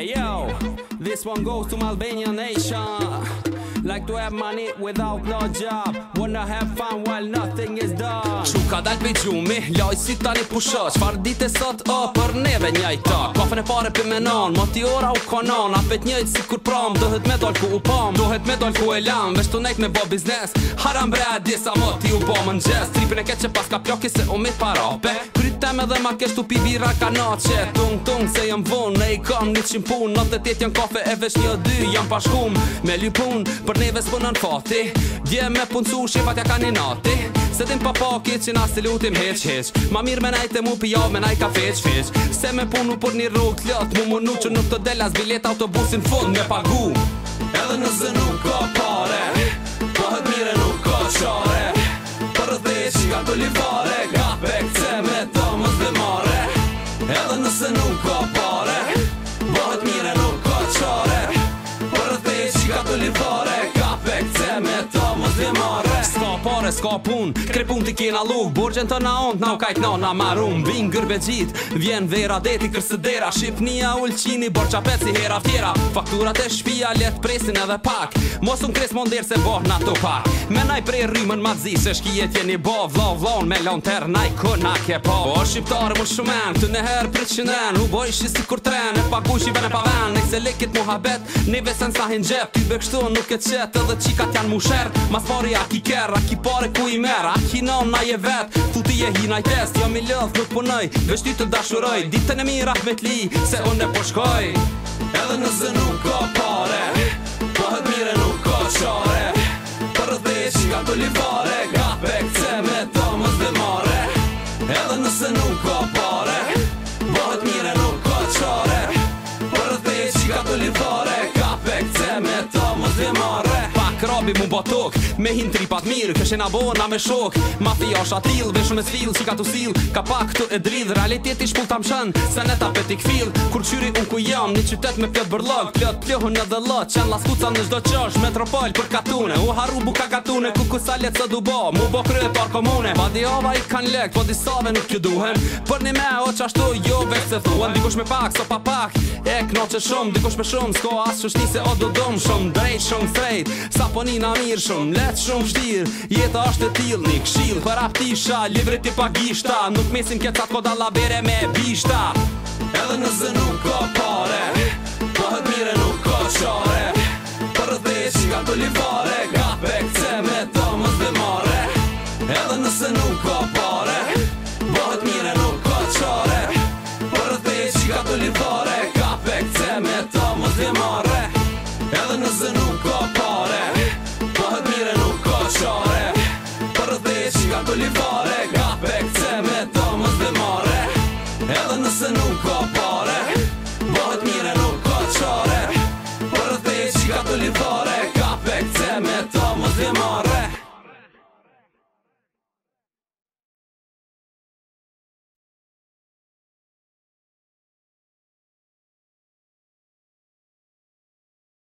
Hey yo, this one goes to my Albanian nation Like to have money without no job Wanna have fun while nothing is done Qum ka dal pëj gjumi, laj si tani pusha Qfar ditë e sot o, për neve njaj tak Kofën e pare për menon, moti ora u konon Apet njëjt si kur prom, dohet me dol ku u pom Dohet me dol ku e lam, vesht të nejt me bo biznes Haram bre a disa moti u bom në gjes Tripin e keqe pas ka ploki se umit parape jam edhe ma kështu pi vira ka noqe Tung tung se jem vun e i kam një qim pun Notë të tjetë janë kafe e vesh një dy Jam pa shkum me pun Për neve s'punën fati Dje me punësu shqipat ja ka një nati Se tim pa paki që na se lutim heq heq Ma mirë me e mu pijo me naj ka feq feq Se me punu për një rrug të lët Mu munu që nuk të delas bilet autobusin fund me pagu Edhe nëse nuk ka pare Pohet mire nuk ka qare se marre pare, s'ka pun Kre pun t'i kena luk, borgjen të na ond, na u kajt na na marun Vin gërbe gjit, vjen vera, deti kërse dera Shqipnia ullqini, borgja peci hera fjera Fakturat e shpia, let presin edhe pak Mos un kres mondir se boh na to pak Me naj prej rrimën ma zi, se shkije tjeni bo Vlo vlon me lon ter, naj kona ke po Bo shqiptare mu shumen, të ne her për qinen U boj shi si kur tren, e ven e pa ven Nek se lekit mu habet, ne vesen sa hin gjep Ty bekshtu nuk e qet, edhe qikat jan mu shert Mas pari a ki ki pare ku i mer A ki na je vet Tu ti je hinaj i test Jam i lëth nuk punoj Vesh të dashuroj Dite në mirat me t'li Se unë e përshkoj po Edhe në zënë babi mu botok me hin tri mirë kështu na me shok mafia është atill ve shumë sfill si ka tu sill ka pa këtu e dridh realiteti shpull ta mshën se ne ta peti kfill kur qyri un ku jam në qytet me plot bërllog plot plehun jo në dhallat çan laskuca në çdo çosh metropol për katune u harru ka katune ku kusa le du dubo mu bo kre par komune pa di ova i kan lek po di save nuk ju duhen për ne me o çashtu jo vetë se thuan dikush me pak so pa pak e knoçë shumë dikush me shumë sko as çështisë o do dom shumë drejt shumë drejt sa po na mirë shumë, letë shumë shtirë Jeta është të tilë, një këshilë Për aftisha, livrit i pagishta Nuk mesin këtë atë kodala po bere me bishta Edhe nëse nuk ka pare nëse nuk ka pare Bëhet mire nuk ka qare Për rëthej qika të livare Ka pek me ta mos dhe mare